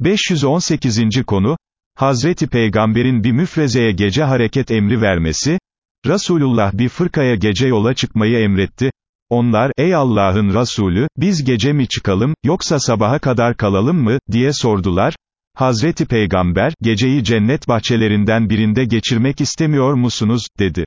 518. konu, Hazreti Peygamber'in bir müfrezeye gece hareket emri vermesi, Resulullah bir fırkaya gece yola çıkmayı emretti, onlar, ey Allah'ın Resulü, biz gece mi çıkalım, yoksa sabaha kadar kalalım mı, diye sordular, Hazreti Peygamber, geceyi cennet bahçelerinden birinde geçirmek istemiyor musunuz, dedi.